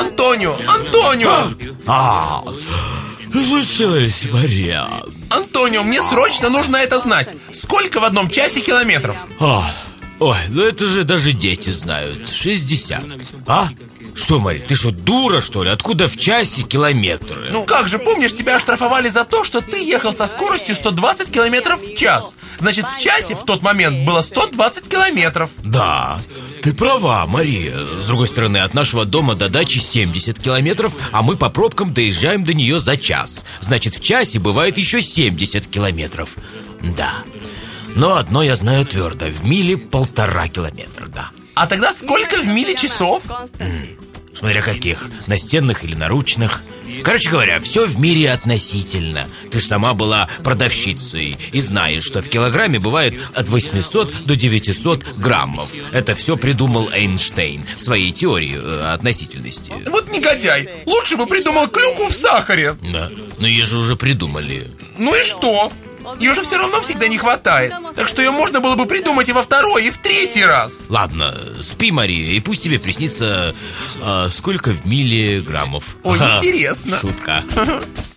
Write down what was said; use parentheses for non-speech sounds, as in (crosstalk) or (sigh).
Антонио, Антонио! А, случилось, Мария? Антонио, мне срочно нужно это знать. Сколько в одном часе километров? А, ой, ну это же даже дети знают. 60. А? Что, Мария, ты что, дура, что ли? Откуда в часе километры? Ну как же, помнишь, тебя оштрафовали за то, что ты ехал со скоростью 120 километров в час. Значит, в часе в тот момент было 120 километров. Да, ты права, Мария. С другой стороны, от нашего дома до дачи 70 километров, а мы по пробкам доезжаем до нее за час. Значит, в часе бывает еще 70 километров. Да. Но одно я знаю твердо. В миле полтора километра, да. А тогда сколько в миле часов? Смотря каких, настенных или наручных Короче говоря, все в мире относительно Ты же сама была продавщицей И знаешь, что в килограмме бывает от 800 до 900 граммов Это все придумал Эйнштейн В своей теории э, относительности Вот негодяй, лучше бы придумал клюку в сахаре Да, но ее же уже придумали Ну и что? Ее же все равно всегда не хватает. Так что ее можно было бы придумать и во второй, и в третий раз. Ладно, спи, Мария, и пусть тебе приснится а, Сколько в миле граммов Ой, интересно. Шутка (laughs)